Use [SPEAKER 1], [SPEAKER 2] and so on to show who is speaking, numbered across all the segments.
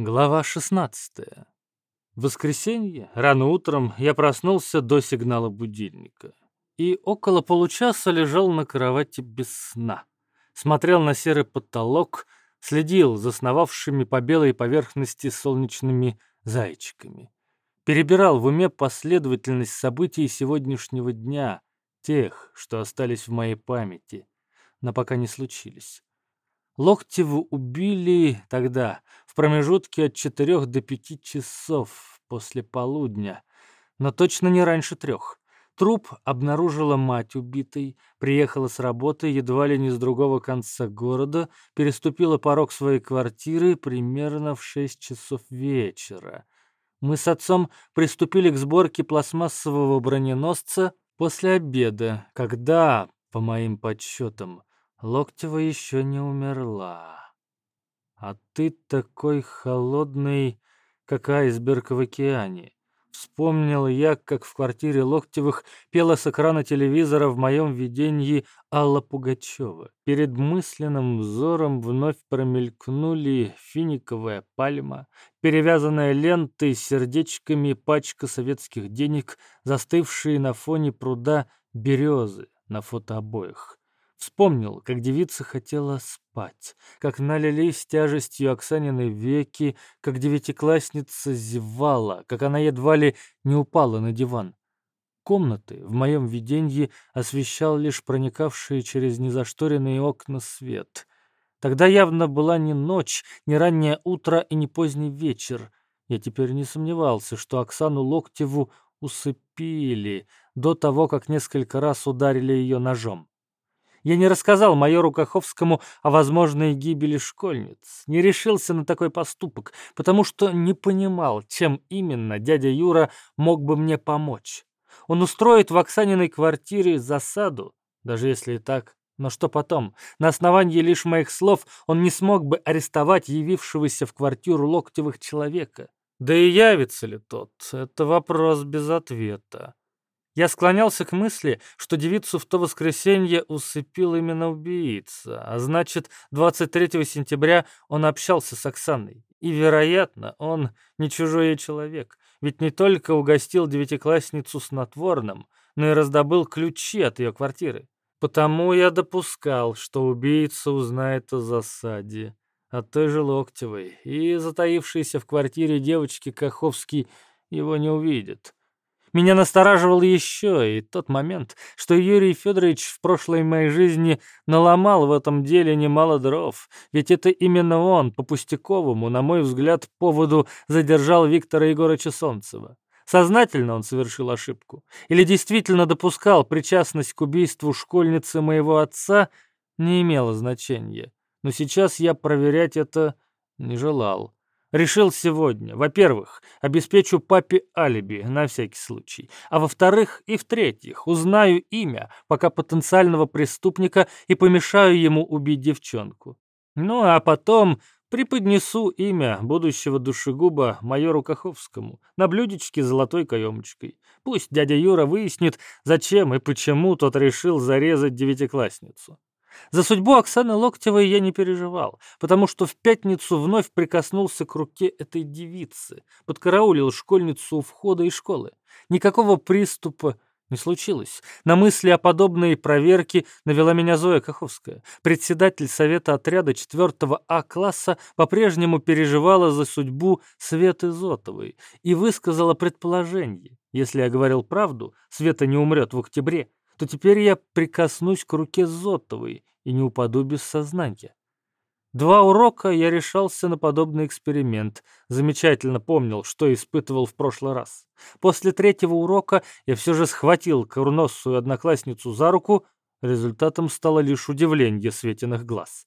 [SPEAKER 1] Глава 16. В воскресенье, рано утром, я проснулся до сигнала будильника и около получаса лежал на кровати без сна. Смотрел на серый потолок, следил за сновавшими по белой поверхности солнечными зайчиками. Перебирал в уме последовательность событий сегодняшнего дня, тех, что остались в моей памяти, но пока не случились. Локтеву убили тогда, в промежутке от четырех до пяти часов после полудня, но точно не раньше трех. Труп обнаружила мать убитой, приехала с работы едва ли не с другого конца города, переступила порог своей квартиры примерно в шесть часов вечера. Мы с отцом приступили к сборке пластмассового броненосца после обеда, когда, по моим подсчетам, Локтева еще не умерла. А ты такой холодный, как айсберг в океане. Вспомнил я, как в квартире Локтевых пела с экрана телевизора в моем видении Алла Пугачева. Перед мысленным взором вновь промелькнули финиковая пальма, перевязанная лентой с сердечками пачка советских денег, застывшие на фоне пруда березы на фотообоях. Вспомнил, как девица хотела спать, как налились тяжестью Оксанины веки, как девятиклассница зевала, как она едва ли не упала на диван. Комнаты в моем видении освещал лишь проникавший через незашторенные окна свет. Тогда явно была не ночь, не раннее утро и не поздний вечер. Я теперь не сомневался, что Оксану Локтеву усыпили до того, как несколько раз ударили ее ножом. Я не рассказал майору Каховскому о возможной гибели школьниц, не решился на такой поступок, потому что не понимал, чем именно дядя Юра мог бы мне помочь. Он устроит в Оксаниной квартире засаду, даже если и так. Но что потом? На основании лишь моих слов он не смог бы арестовать явившегося в квартиру Локтевых человека. Да и явится ли тот? Это вопрос без ответа. Я склонялся к мысли, что девицу в то воскресенье усыпил именно убийца, а значит, 23 сентября он общался с Оксаной. И, вероятно, он не чужой человек, ведь не только угостил девятиклассницу снотворным, но и раздобыл ключи от ее квартиры. Потому я допускал, что убийца узнает о засаде, от той же Локтевой, и затаившийся в квартире девочки Каховский его не увидит. Меня настораживал еще и тот момент, что Юрий Федорович в прошлой моей жизни наломал в этом деле немало дров, ведь это именно он, по пустяковому, на мой взгляд, поводу задержал Виктора Егорыча Солнцева. Сознательно он совершил ошибку? Или действительно допускал причастность к убийству школьницы моего отца, не имело значения. Но сейчас я проверять это не желал. Решил сегодня, во-первых, обеспечу папе алиби на всякий случай, а во-вторых и в-третьих, узнаю имя пока потенциального преступника и помешаю ему убить девчонку. Ну а потом преподнесу имя будущего душегуба майору Каховскому на блюдечке с золотой каемочкой. Пусть дядя Юра выяснит, зачем и почему тот решил зарезать девятиклассницу. За судьбу Оксаны Локтевой я не переживал, потому что в пятницу вновь прикоснулся к руке этой девицы, подкараулил школьницу у входа из школы. Никакого приступа не случилось. На мысли о подобной проверке навела меня Зоя Каховская. Председатель совета отряда 4 А-класса по-прежнему переживала за судьбу Светы Зотовой и высказала предположение. Если я говорил правду, Света не умрет в октябре, то теперь я прикоснусь к руке Зотовой и не упаду без сознания. Два урока я решался на подобный эксперимент. Замечательно помнил, что испытывал в прошлый раз. После третьего урока я все же схватил курносую одноклассницу за руку. Результатом стало лишь удивление Светиных глаз.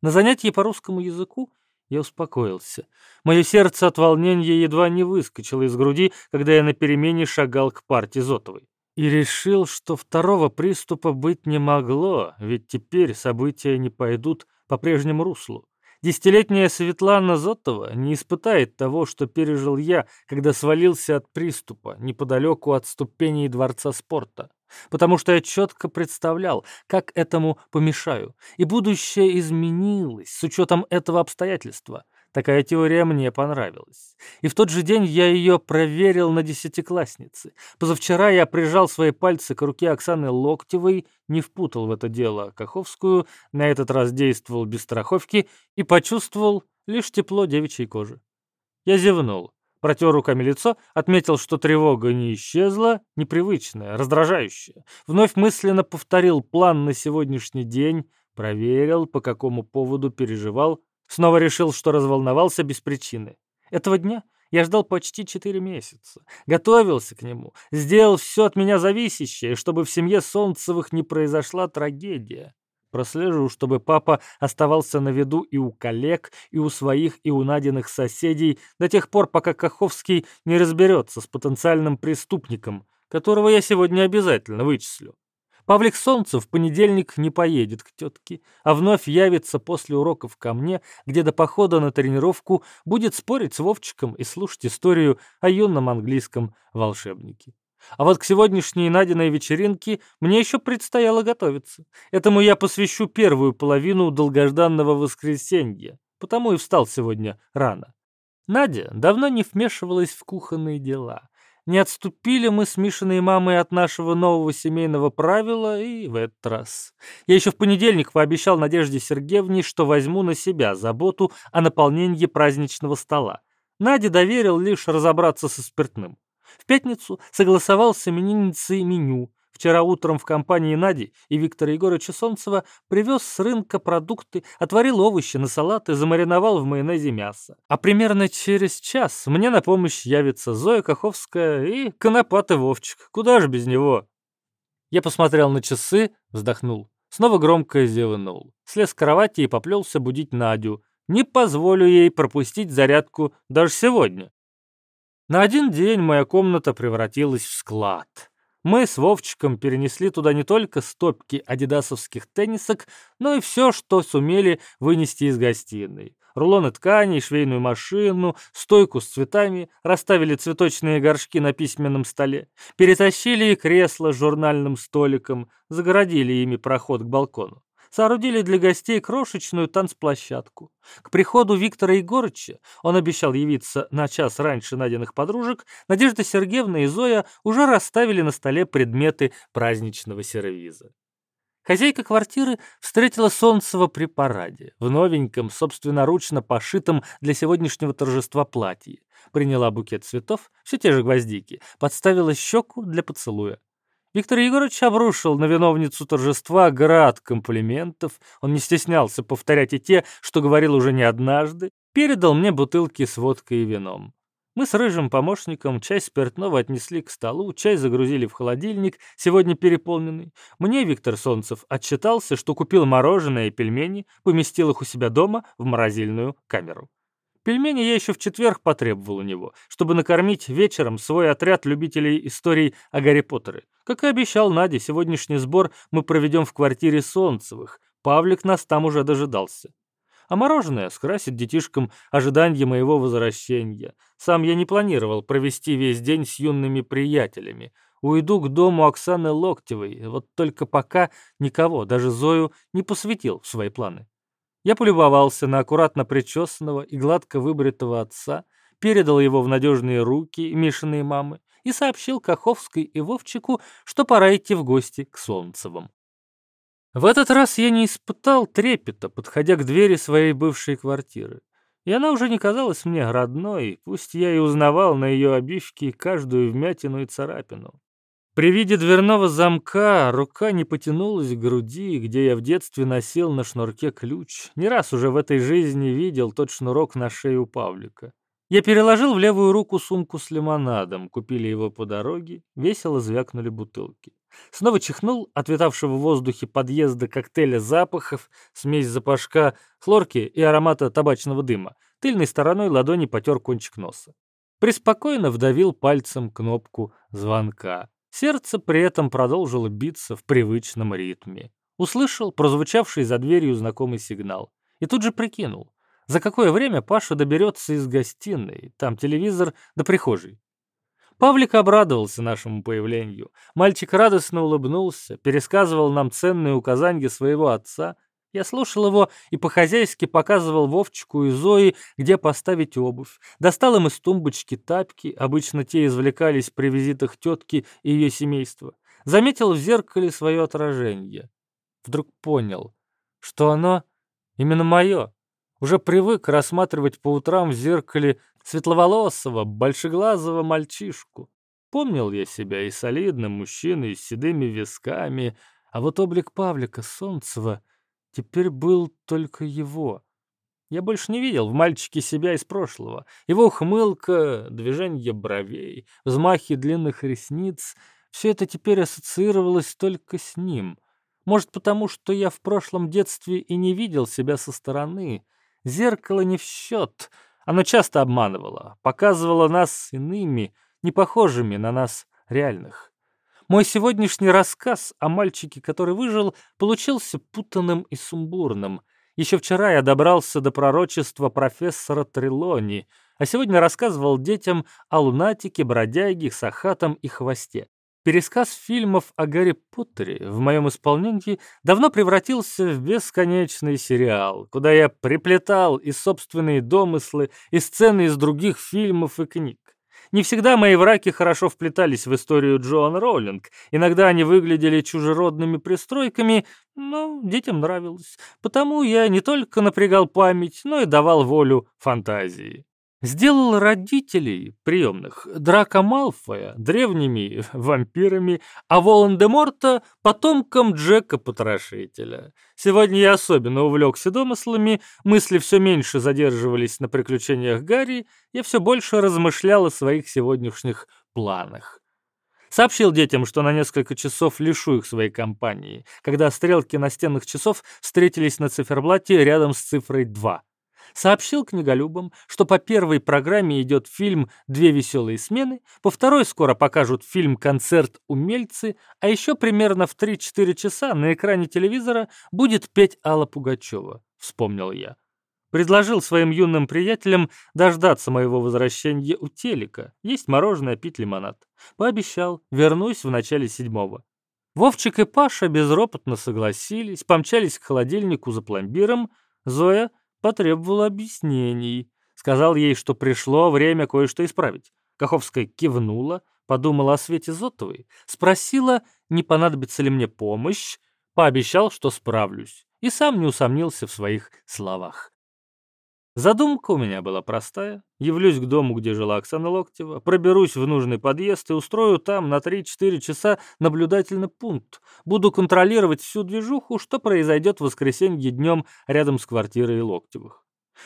[SPEAKER 1] На занятии по русскому языку я успокоился. Мое сердце от волнения едва не выскочило из груди, когда я на перемене шагал к парте Зотовой и решил, что второго приступа быть не могло, ведь теперь события не пойдут по прежнему руслу. Десятилетняя Светлана Зотова не испытает того, что пережил я, когда свалился от приступа неподалеку от ступеней Дворца спорта. Потому что я четко представлял, как этому помешаю. И будущее изменилось с учетом этого обстоятельства. Такая теория мне понравилась. И в тот же день я ее проверил на десятикласснице. Позавчера я прижал свои пальцы к руке Оксаны Локтевой, не впутал в это дело Каховскую, на этот раз действовал без страховки и почувствовал лишь тепло девичьей кожи. Я зевнул, протер руками лицо, отметил, что тревога не исчезла, непривычная, раздражающая. Вновь мысленно повторил план на сегодняшний день, проверил, по какому поводу переживал, Снова решил, что разволновался без причины. Этого дня я ждал почти четыре месяца. Готовился к нему, сделал все от меня зависящее, чтобы в семье Солнцевых не произошла трагедия. Прослежу, чтобы папа оставался на виду и у коллег, и у своих, и у Надиных соседей до тех пор, пока Каховский не разберется с потенциальным преступником, которого я сегодня обязательно вычислю. Павлик Солнцев в понедельник не поедет к тетке, а вновь явится после уроков ко мне, где до похода на тренировку будет спорить с Вовчиком и слушать историю о юном английском волшебнике. А вот к сегодняшней Надиной вечеринке мне еще предстояло готовиться. Этому я посвящу первую половину долгожданного воскресенья, потому и встал сегодня рано. Надя давно не вмешивалась в кухонные дела. Не отступили мы с Мишиной мамой от нашего нового семейного правила и в этот раз. Я еще в понедельник пообещал Надежде Сергеевне, что возьму на себя заботу о наполнении праздничного стола. Наде доверил лишь разобраться со спиртным. В пятницу согласовал с именинницей меню, Вчера утром в компании Нади и Виктора Егоровича Солнцева привез с рынка продукты, отварил овощи на салат и замариновал в майонезе мясо. А примерно через час мне на помощь явится Зоя Каховская и Конопатый Вовчик. Куда же без него? Я посмотрел на часы, вздохнул. Снова громко зевнул. Слез с кровати и поплелся будить Надю. Не позволю ей пропустить зарядку даже сегодня. На один день моя комната превратилась в склад. Мы с Вовчиком перенесли туда не только стопки адидасовских теннисок, но и все, что сумели вынести из гостиной. Рулоны тканей, швейную машину, стойку с цветами, расставили цветочные горшки на письменном столе, перетащили кресло с журнальным столиком, загородили ими проход к балкону соорудили для гостей крошечную танцплощадку. К приходу Виктора Егорыча, он обещал явиться на час раньше найденных подружек, Надежда Сергеевна и Зоя уже расставили на столе предметы праздничного сервиза. Хозяйка квартиры встретила Солнцева при параде, в новеньком, собственноручно пошитом для сегодняшнего торжества платье. Приняла букет цветов, все те же гвоздики, подставила щеку для поцелуя. Виктор Егорович обрушил на виновницу торжества град комплиментов. Он не стеснялся повторять и те, что говорил уже не однажды. Передал мне бутылки с водкой и вином. Мы с рыжим помощником часть спиртного отнесли к столу, часть загрузили в холодильник, сегодня переполненный. Мне Виктор Солнцев отчитался, что купил мороженое и пельмени, поместил их у себя дома в морозильную камеру. Пельмени я еще в четверг потребовал у него, чтобы накормить вечером свой отряд любителей историй о Гарри Поттере. Как и обещал Наде, сегодняшний сбор мы проведем в квартире Солнцевых. Павлик нас там уже дожидался. А мороженое скрасит детишкам ожидание моего возвращения. Сам я не планировал провести весь день с юными приятелями. Уйду к дому Оксаны Локтевой, вот только пока никого, даже Зою, не посвятил в свои планы. Я полюбовался на аккуратно причесанного и гладко выбритого отца, передал его в надежные руки Мишиной мамы и сообщил Каховской и Вовчику, что пора идти в гости к Солнцевым. В этот раз я не испытал трепета, подходя к двери своей бывшей квартиры. И она уже не казалась мне родной, пусть я и узнавал на ее обивке каждую вмятину и царапину. При виде дверного замка рука не потянулась к груди, где я в детстве носил на шнурке ключ. Не раз уже в этой жизни видел тот шнурок на шее у Павлика. Я переложил в левую руку сумку с лимонадом, купили его по дороге, весело звякнули бутылки. Снова чихнул от витавшего в воздухе подъезда коктейля запахов, смесь запашка, хлорки и аромата табачного дыма. Тыльной стороной ладони потер кончик носа. Приспокойно вдавил пальцем кнопку звонка. Сердце при этом продолжило биться в привычном ритме. Услышал прозвучавший за дверью знакомый сигнал. И тут же прикинул, за какое время Паша доберется из гостиной, там телевизор, до прихожей. Павлик обрадовался нашему появлению. Мальчик радостно улыбнулся, пересказывал нам ценные указания своего отца. Я слушал его и по-хозяйски показывал Вовчику и Зои, где поставить обувь. Достал им из тумбочки тапки, обычно те извлекались при визитах тетки и ее семейства. Заметил в зеркале свое отражение. Вдруг понял, что оно именно мое. Уже привык рассматривать по утрам в зеркале светловолосого, большеглазого мальчишку. Помнил я себя и солидным мужчиной с седыми висками, а вот облик Павлика Солнцева теперь был только его. Я больше не видел в мальчике себя из прошлого. Его ухмылка, движение бровей, взмахи длинных ресниц — все это теперь ассоциировалось только с ним. Может, потому что я в прошлом детстве и не видел себя со стороны. Зеркало не в счет. Оно часто обманывало, показывало нас иными, не похожими на нас реальных. Мой сегодняшний рассказ о мальчике, который выжил, получился путанным и сумбурным. Еще вчера я добрался до пророчества профессора Трилони, а сегодня рассказывал детям о лунатике, бродяге, сахатом и хвосте. Пересказ фильмов о Гарри Поттере в моем исполнении давно превратился в бесконечный сериал, куда я приплетал и собственные домыслы, и сцены из других фильмов и книг. Не всегда мои враки хорошо вплетались в историю Джоан Роулинг. Иногда они выглядели чужеродными пристройками, но детям нравилось. Потому я не только напрягал память, но и давал волю фантазии сделал родителей приемных Драка Малфоя древними вампирами, а Волан-де-Морта потомком Джека Потрошителя. Сегодня я особенно увлекся домыслами, мысли все меньше задерживались на приключениях Гарри, я все больше размышлял о своих сегодняшних планах. Сообщил детям, что на несколько часов лишу их своей компании, когда стрелки настенных часов встретились на циферблате рядом с цифрой 2 сообщил книголюбам, что по первой программе идет фильм «Две веселые смены», по второй скоро покажут фильм «Концерт умельцы», а еще примерно в 3-4 часа на экране телевизора будет петь Алла Пугачева, вспомнил я. Предложил своим юным приятелям дождаться моего возвращения у телека, есть мороженое, пить лимонад. Пообещал, вернусь в начале седьмого. Вовчик и Паша безропотно согласились, помчались к холодильнику за пломбиром. Зоя потребовал объяснений. Сказал ей, что пришло время кое-что исправить. Каховская кивнула, подумала о Свете Зотовой, спросила, не понадобится ли мне помощь, пообещал, что справлюсь, и сам не усомнился в своих словах. Задумка у меня была простая. Явлюсь к дому, где жила Оксана Локтева, проберусь в нужный подъезд и устрою там на 3-4 часа наблюдательный пункт. Буду контролировать всю движуху, что произойдет в воскресенье днем рядом с квартирой Локтевых.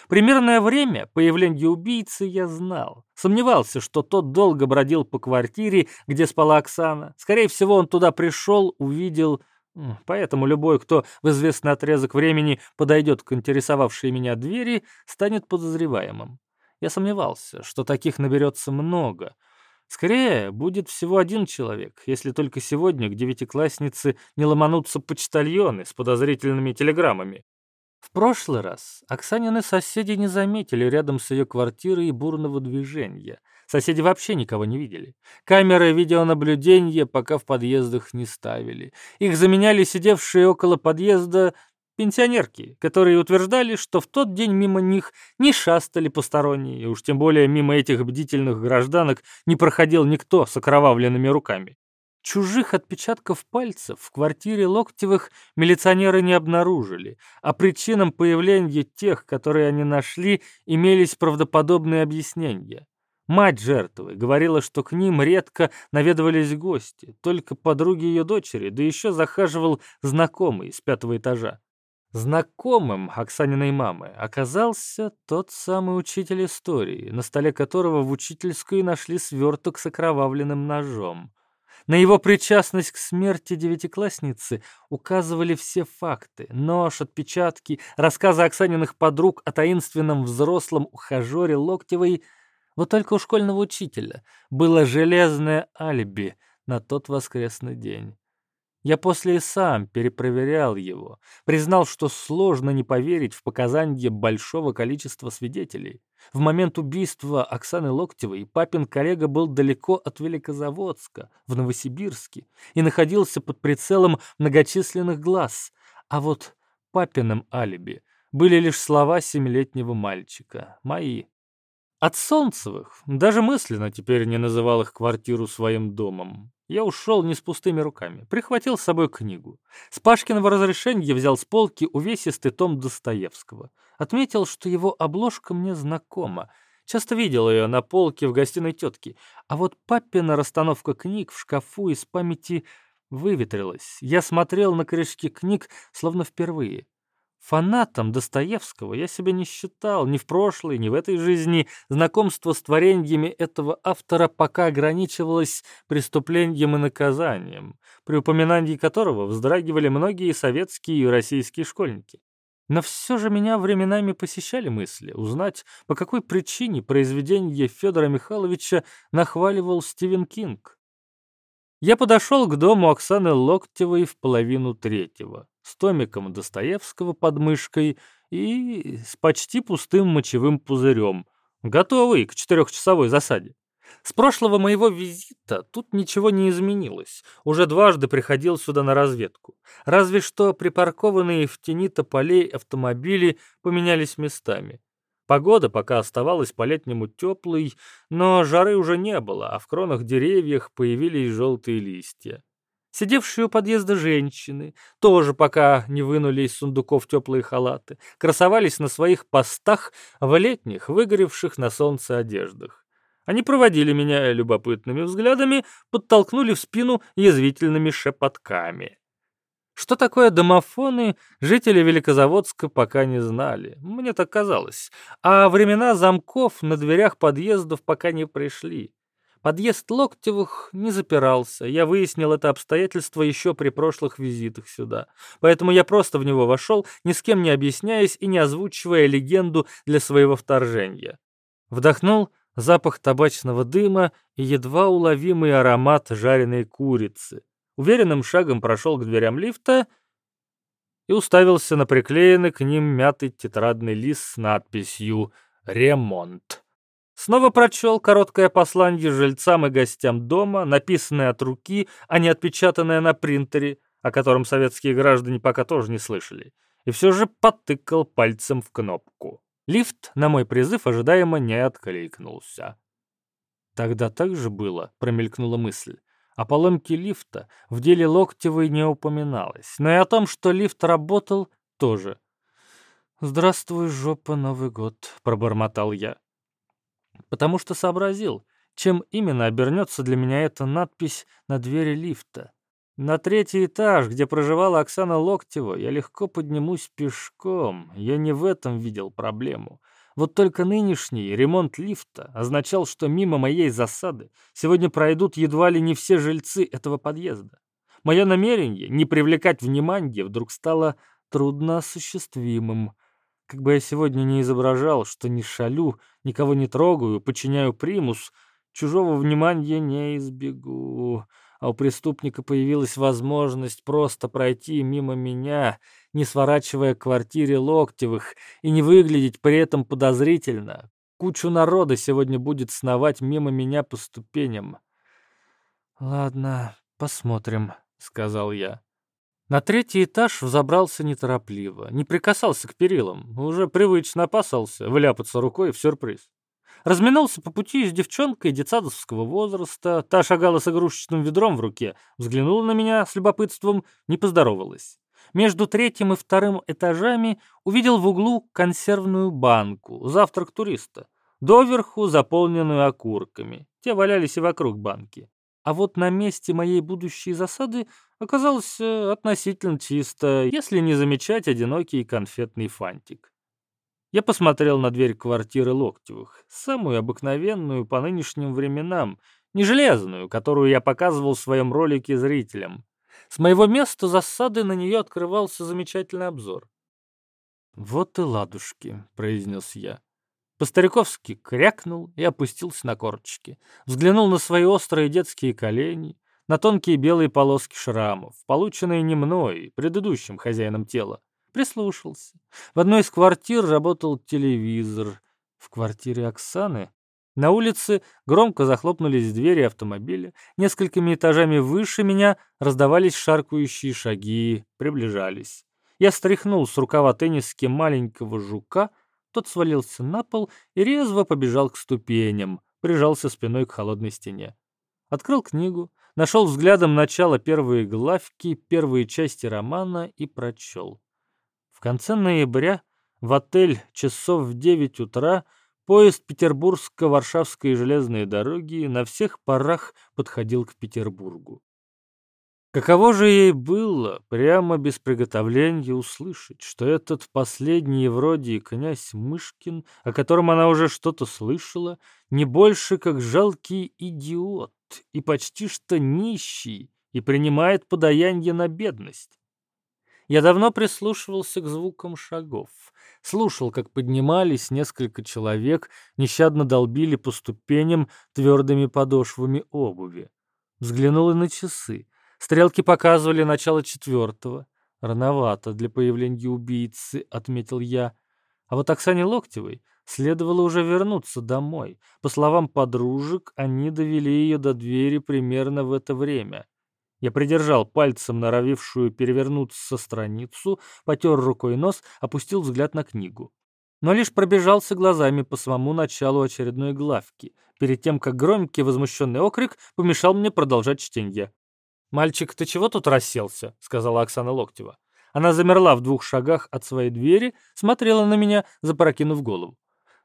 [SPEAKER 1] Примерное время появления убийцы я знал. Сомневался, что тот долго бродил по квартире, где спала Оксана. Скорее всего, он туда пришел, увидел Поэтому любой, кто в известный отрезок времени подойдет к интересовавшей меня двери, станет подозреваемым. Я сомневался, что таких наберется много. Скорее, будет всего один человек, если только сегодня к девятикласснице не ломанутся почтальоны с подозрительными телеграммами. В прошлый раз Оксанины соседи не заметили рядом с ее квартирой бурного движения. Соседи вообще никого не видели. Камеры видеонаблюдения пока в подъездах не ставили. Их заменяли сидевшие около подъезда пенсионерки, которые утверждали, что в тот день мимо них не шастали посторонние, и уж тем более мимо этих бдительных гражданок не проходил никто с окровавленными руками. Чужих отпечатков пальцев в квартире Локтевых милиционеры не обнаружили, а причинам появления тех, которые они нашли, имелись правдоподобные объяснения. Мать жертвы говорила, что к ним редко наведывались гости, только подруги ее дочери, да еще захаживал знакомый с пятого этажа. Знакомым Оксаниной мамы оказался тот самый учитель истории, на столе которого в учительской нашли сверток с окровавленным ножом. На его причастность к смерти девятиклассницы указывали все факты. Нож, отпечатки, рассказы Оксаниных подруг о таинственном взрослом ухажере Локтевой. Вот только у школьного учителя было железное алиби на тот воскресный день. Я после и сам перепроверял его, признал, что сложно не поверить в показания большого количества свидетелей. В момент убийства Оксаны Локтевой папин коллега был далеко от Великозаводска, в Новосибирске, и находился под прицелом многочисленных глаз. А вот папиным алиби. Были лишь слова семилетнего мальчика, мои. От Солнцевых даже мысленно теперь не называл их квартиру своим домом. Я ушел не с пустыми руками, прихватил с собой книгу. С Пашкиного разрешения взял с полки увесистый том Достоевского. Отметил, что его обложка мне знакома. Часто видел ее на полке в гостиной тетки. А вот папина расстановка книг в шкафу из памяти выветрилась. Я смотрел на корешки книг словно впервые. Фанатом Достоевского я себя не считал ни в прошлой, ни в этой жизни. Знакомство с творениями этого автора пока ограничивалось преступлением и наказанием, при упоминании которого вздрагивали многие советские и российские школьники. Но все же меня временами посещали мысли узнать, по какой причине произведение Федора Михайловича нахваливал Стивен Кинг. Я подошел к дому Оксаны Локтевой в половину третьего с томиком Достоевского под мышкой и с почти пустым мочевым пузырем, готовый к четырехчасовой засаде. С прошлого моего визита тут ничего не изменилось. Уже дважды приходил сюда на разведку. Разве что припаркованные в тени тополей автомобили поменялись местами. Погода пока оставалась по-летнему теплой, но жары уже не было, а в кронах деревьях появились желтые листья. Сидевшие у подъезда женщины, тоже пока не вынули из сундуков теплые халаты, красовались на своих постах в летних, выгоревших на солнце одеждах. Они проводили меня любопытными взглядами, подтолкнули в спину язвительными шепотками. Что такое домофоны, жители Великозаводска пока не знали, мне так казалось, а времена замков на дверях подъездов пока не пришли. Подъезд Локтевых не запирался. Я выяснил это обстоятельство еще при прошлых визитах сюда. Поэтому я просто в него вошел, ни с кем не объясняясь и не озвучивая легенду для своего вторжения. Вдохнул запах табачного дыма и едва уловимый аромат жареной курицы. Уверенным шагом прошел к дверям лифта и уставился на приклеенный к ним мятый тетрадный лист с надписью «Ремонт». Снова прочел короткое послание жильцам и гостям дома, написанное от руки, а не отпечатанное на принтере, о котором советские граждане пока тоже не слышали, и все же потыкал пальцем в кнопку. Лифт на мой призыв ожидаемо не откликнулся. Тогда так же было, промелькнула мысль. О поломке лифта в деле Локтевой не упоминалось, но и о том, что лифт работал, тоже. «Здравствуй, жопа, Новый год», — пробормотал я потому что сообразил, чем именно обернется для меня эта надпись на двери лифта. На третий этаж, где проживала Оксана Локтева, я легко поднимусь пешком. Я не в этом видел проблему. Вот только нынешний ремонт лифта означал, что мимо моей засады сегодня пройдут едва ли не все жильцы этого подъезда. Мое намерение не привлекать внимания вдруг стало трудноосуществимым. Как бы я сегодня не изображал, что не шалю, никого не трогаю, подчиняю примус, чужого внимания не избегу. А у преступника появилась возможность просто пройти мимо меня, не сворачивая к квартире Локтевых, и не выглядеть при этом подозрительно. Кучу народа сегодня будет сновать мимо меня по ступеням. «Ладно, посмотрим», — сказал я. На третий этаж взобрался неторопливо, не прикасался к перилам, уже привычно опасался вляпаться рукой в сюрприз. Разминулся по пути с девчонкой детсадовского возраста, та шагала с игрушечным ведром в руке, взглянула на меня с любопытством, не поздоровалась. Между третьим и вторым этажами увидел в углу консервную банку, завтрак туриста, доверху заполненную окурками. Те валялись и вокруг банки. А вот на месте моей будущей засады оказалось э, относительно чисто, если не замечать одинокий конфетный фантик. Я посмотрел на дверь квартиры Локтевых, самую обыкновенную по нынешним временам, не железную, которую я показывал в своем ролике зрителям. С моего места засады на нее открывался замечательный обзор. «Вот и ладушки», — произнес я. По-стариковски крякнул и опустился на корточки. Взглянул на свои острые детские колени, на тонкие белые полоски шрамов, полученные не мной, предыдущим хозяином тела. Прислушался. В одной из квартир работал телевизор. В квартире Оксаны на улице громко захлопнулись двери автомобиля. Несколькими этажами выше меня раздавались шаркающие шаги, приближались. Я стряхнул с рукава тенниски маленького жука, тот свалился на пол и резво побежал к ступеням, прижался спиной к холодной стене. Открыл книгу, нашел взглядом начало первой главки, первые части романа и прочел. В конце ноября в отель часов в девять утра поезд Петербургско-Варшавской железной дороги на всех парах подходил к Петербургу. Каково же ей было прямо без приготовления услышать, что этот последний вроде князь Мышкин, о котором она уже что-то слышала, не больше как жалкий идиот и почти что нищий, и принимает подаяние на бедность. Я давно прислушивался к звукам шагов, слушал, как поднимались несколько человек, нещадно долбили по ступеням твердыми подошвами обуви. Взглянул и на часы. Стрелки показывали начало четвертого. Рановато для появления убийцы, отметил я. А вот Оксане Локтевой следовало уже вернуться домой. По словам подружек, они довели ее до двери примерно в это время. Я придержал пальцем норовившую перевернуться страницу, потер рукой нос, опустил взгляд на книгу. Но лишь пробежался глазами по самому началу очередной главки, перед тем, как громкий возмущенный окрик помешал мне продолжать чтение. «Мальчик, ты чего тут расселся?» — сказала Оксана Локтева. Она замерла в двух шагах от своей двери, смотрела на меня, запрокинув голову.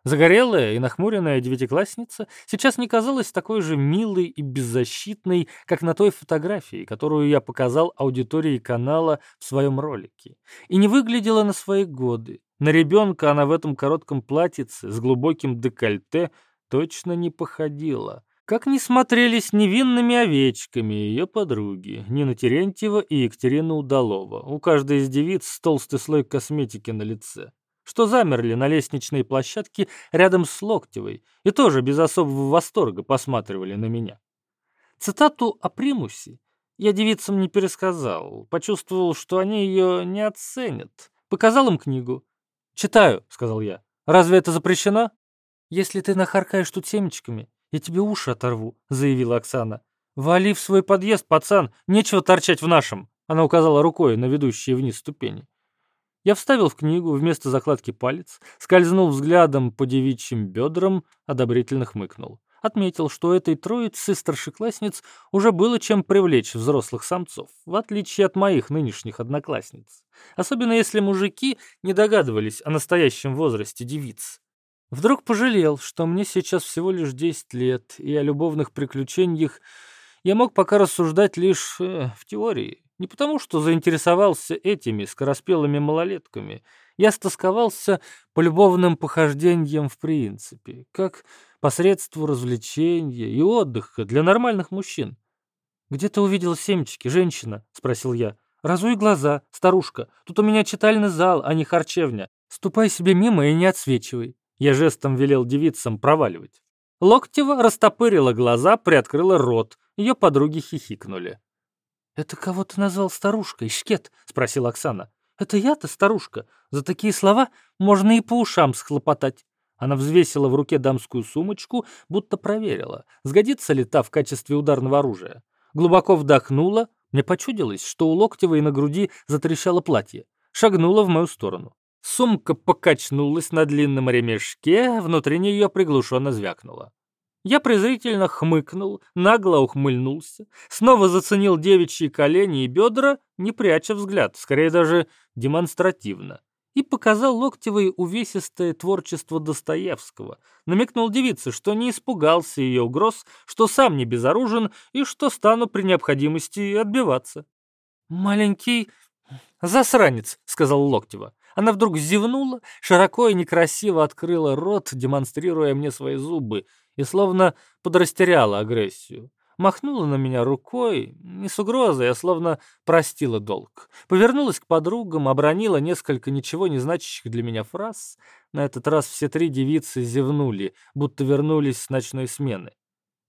[SPEAKER 1] Загорелая и нахмуренная девятиклассница сейчас не казалась такой же милой и беззащитной, как на той фотографии, которую я показал аудитории канала в своем ролике, и не выглядела на свои годы. На ребенка она в этом коротком платьице с глубоким декольте точно не походила. Как не смотрелись невинными овечками ее подруги, Нина Терентьева и Екатерина Удалова, у каждой из девиц толстый слой косметики на лице, что замерли на лестничной площадке рядом с Локтевой и тоже без особого восторга посматривали на меня. Цитату о примусе я девицам не пересказал, почувствовал, что они ее не оценят. Показал им книгу. «Читаю», — сказал я. «Разве это запрещено?» «Если ты нахаркаешь тут семечками, я тебе уши оторву», — заявила Оксана. «Вали в свой подъезд, пацан, нечего торчать в нашем», — она указала рукой на ведущие вниз ступени. Я вставил в книгу вместо закладки палец, скользнул взглядом по девичьим бедрам, одобрительно хмыкнул. Отметил, что этой троице старшеклассниц уже было чем привлечь взрослых самцов, в отличие от моих нынешних одноклассниц. Особенно если мужики не догадывались о настоящем возрасте девиц. Вдруг пожалел, что мне сейчас всего лишь 10 лет, и о любовных приключениях я мог пока рассуждать лишь э, в теории. Не потому, что заинтересовался этими скороспелыми малолетками. Я стосковался по любовным похождениям в принципе, как посредству развлечения и отдыха для нормальных мужчин. «Где ты увидела семечки, женщина?» — спросил я. «Разуй глаза, старушка. Тут у меня читальный зал, а не харчевня. Ступай себе мимо и не отсвечивай». Я жестом велел девицам проваливать. Локтева растопырила глаза, приоткрыла рот. Ее подруги хихикнули. «Это кого ты назвал старушкой, Шкет?» — спросила Оксана. «Это я-то старушка. За такие слова можно и по ушам схлопотать». Она взвесила в руке дамскую сумочку, будто проверила, сгодится ли та в качестве ударного оружия. Глубоко вдохнула, мне почудилось, что у Локтевой на груди затрещало платье. Шагнула в мою сторону. Сумка покачнулась на длинном ремешке, внутри нее приглушенно звякнула. Я презрительно хмыкнул, нагло ухмыльнулся, снова заценил девичьи колени и бедра, не пряча взгляд, скорее даже демонстративно, и показал локтевое увесистое творчество Достоевского, намекнул девице, что не испугался ее угроз, что сам не безоружен и что стану при необходимости отбиваться. «Маленький засранец», — сказал Локтева. Она вдруг зевнула, широко и некрасиво открыла рот, демонстрируя мне свои зубы, и словно подрастеряла агрессию. Махнула на меня рукой, не с угрозой, а словно простила долг. Повернулась к подругам, обронила несколько ничего не значащих для меня фраз. На этот раз все три девицы зевнули, будто вернулись с ночной смены.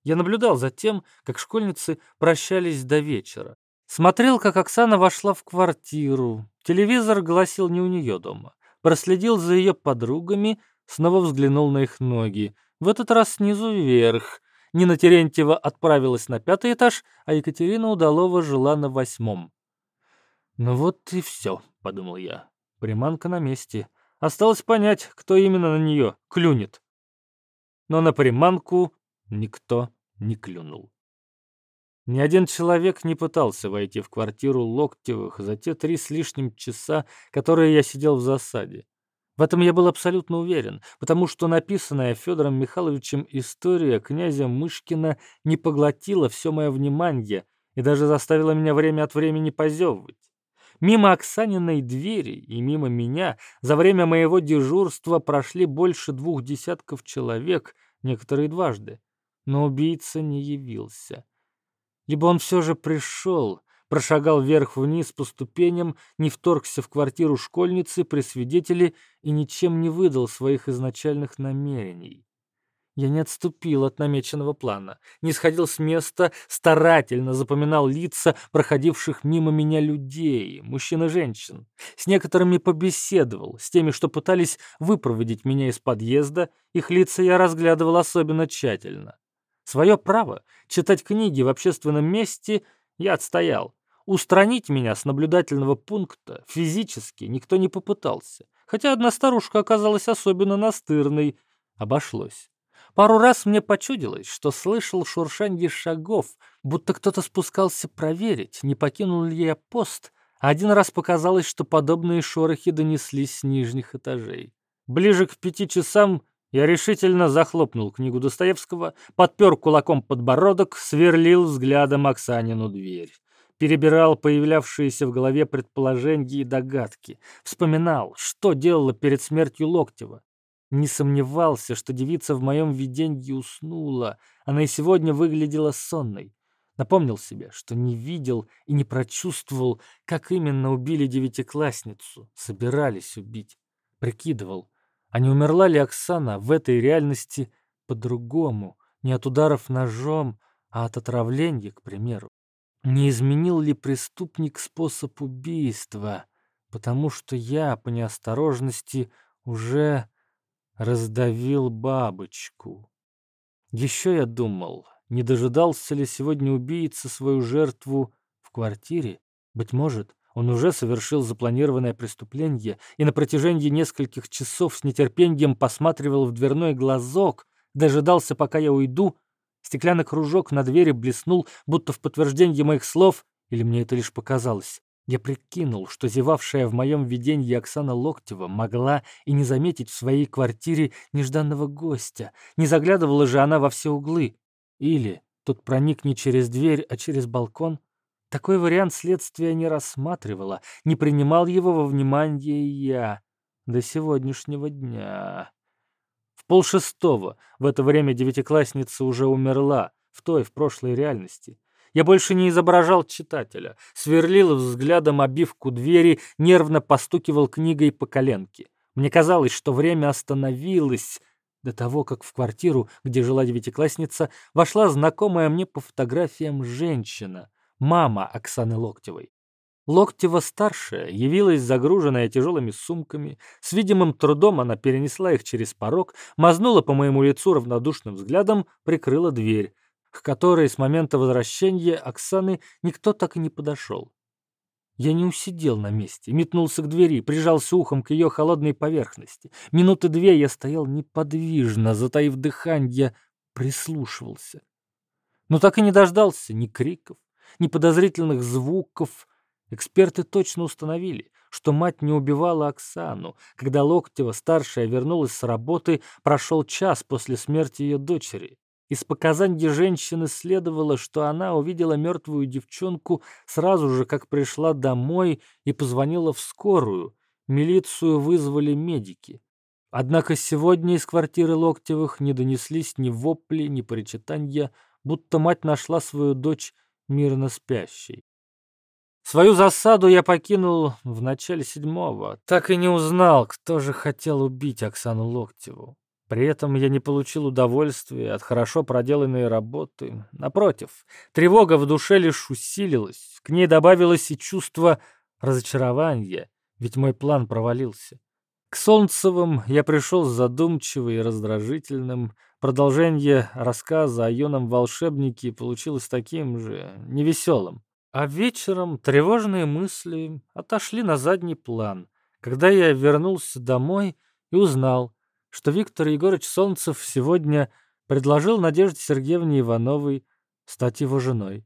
[SPEAKER 1] Я наблюдал за тем, как школьницы прощались до вечера. Смотрел, как Оксана вошла в квартиру. Телевизор гласил не у нее дома. Проследил за ее подругами, снова взглянул на их ноги. В этот раз снизу вверх. Нина Терентьева отправилась на пятый этаж, а Екатерина Удалова жила на восьмом. «Ну вот и все», — подумал я. Приманка на месте. Осталось понять, кто именно на нее клюнет. Но на приманку никто не клюнул. Ни один человек не пытался войти в квартиру Локтевых за те три с лишним часа, которые я сидел в засаде. В этом я был абсолютно уверен, потому что написанная Федором Михайловичем история князя Мышкина не поглотила все мое внимание и даже заставила меня время от времени позевывать. Мимо Оксаниной двери и мимо меня за время моего дежурства прошли больше двух десятков человек, некоторые дважды, но убийца не явился. Либо он все же пришел, прошагал вверх-вниз по ступеням, не вторгся в квартиру школьницы при свидетеле и ничем не выдал своих изначальных намерений. Я не отступил от намеченного плана, не сходил с места, старательно запоминал лица проходивших мимо меня людей, мужчин и женщин. С некоторыми побеседовал, с теми, что пытались выпроводить меня из подъезда, их лица я разглядывал особенно тщательно. Свое право читать книги в общественном месте я отстоял. Устранить меня с наблюдательного пункта физически никто не попытался, хотя одна старушка оказалась особенно настырной. Обошлось. Пару раз мне почудилось, что слышал шуршанье шагов, будто кто-то спускался проверить, не покинул ли я пост, один раз показалось, что подобные шорохи донеслись с нижних этажей. Ближе к пяти часам я решительно захлопнул книгу Достоевского, подпер кулаком подбородок, сверлил взглядом Оксанину дверь. Перебирал появлявшиеся в голове предположения и догадки. Вспоминал, что делала перед смертью Локтева. Не сомневался, что девица в моем видении уснула. Она и сегодня выглядела сонной. Напомнил себе, что не видел и не прочувствовал, как именно убили девятиклассницу. Собирались убить. Прикидывал, а не умерла ли Оксана в этой реальности по-другому, не от ударов ножом, а от отравления, к примеру? Не изменил ли преступник способ убийства, потому что я по неосторожности уже раздавил бабочку? Еще я думал, не дожидался ли сегодня убийца свою жертву в квартире? Быть может, он уже совершил запланированное преступление и на протяжении нескольких часов с нетерпением посматривал в дверной глазок, дожидался, пока я уйду. Стеклянный кружок на двери блеснул, будто в подтверждение моих слов, или мне это лишь показалось. Я прикинул, что зевавшая в моем видении Оксана Локтева могла и не заметить в своей квартире нежданного гостя. Не заглядывала же она во все углы. Или тот проник не через дверь, а через балкон. Такой вариант следствия не рассматривала, не принимал его во внимание я до сегодняшнего дня. В полшестого в это время девятиклассница уже умерла, в той, в прошлой реальности. Я больше не изображал читателя, сверлил взглядом обивку двери, нервно постукивал книгой по коленке. Мне казалось, что время остановилось до того, как в квартиру, где жила девятиклассница, вошла знакомая мне по фотографиям женщина — мама Оксаны Локтевой. Локтева-старшая явилась загруженная тяжелыми сумками. С видимым трудом она перенесла их через порог, мазнула по моему лицу равнодушным взглядом, прикрыла дверь, к которой с момента возвращения Оксаны никто так и не подошел. Я не усидел на месте, метнулся к двери, прижался ухом к ее холодной поверхности. Минуты две я стоял неподвижно, затаив дыхание, прислушивался. Но так и не дождался ни криков, ни подозрительных звуков. Эксперты точно установили, что мать не убивала Оксану. Когда Локтева, старшая, вернулась с работы, прошел час после смерти ее дочери. Из показаний женщины следовало, что она увидела мертвую девчонку сразу же, как пришла домой и позвонила в скорую. Милицию вызвали медики. Однако сегодня из квартиры Локтевых не донеслись ни вопли, ни причитания, будто мать нашла свою дочь мирно спящей. Свою засаду я покинул в начале седьмого, так и не узнал, кто же хотел убить Оксану Локтеву. При этом я не получил удовольствия от хорошо проделанной работы. Напротив, тревога в душе лишь усилилась, к ней добавилось и чувство разочарования, ведь мой план провалился. К Солнцевым я пришел задумчивый и раздражительным, Продолжение рассказа о юном волшебнике получилось таким же невеселым. А вечером тревожные мысли отошли на задний план, когда я вернулся домой и узнал, что Виктор Егорович Солнцев сегодня предложил Надежде Сергеевне Ивановой стать его женой.